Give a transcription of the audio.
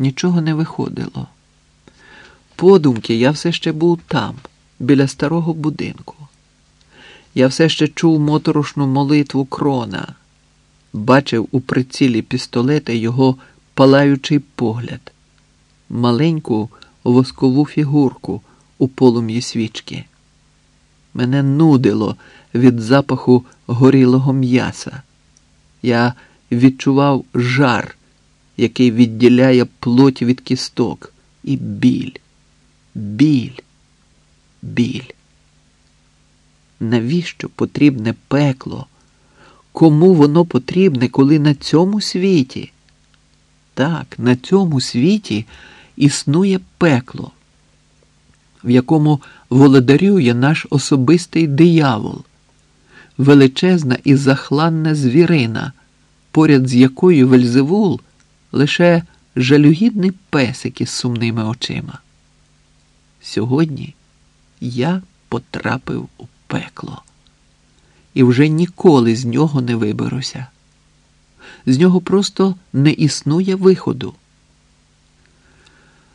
Нічого не виходило. Подумки я все ще був там, біля старого будинку. Я все ще чув моторошну молитву крона, бачив у прицілі пістолета його палаючий погляд, маленьку воскову фігурку у полум'ї свічки. Мене нудило від запаху горілого м'яса. Я відчував жар, який відділяє плоть від кісток, і біль, біль, біль. Навіщо потрібне пекло? Кому воно потрібне, коли на цьому світі? Так, на цьому світі існує пекло, в якому володарює наш особистий диявол, величезна і захланна звірина, поряд з якою Вельзевул лише жалюгідний песик із сумними очима. Сьогодні я потрапив у пекло і вже ніколи з нього не виберуся. З нього просто не існує виходу.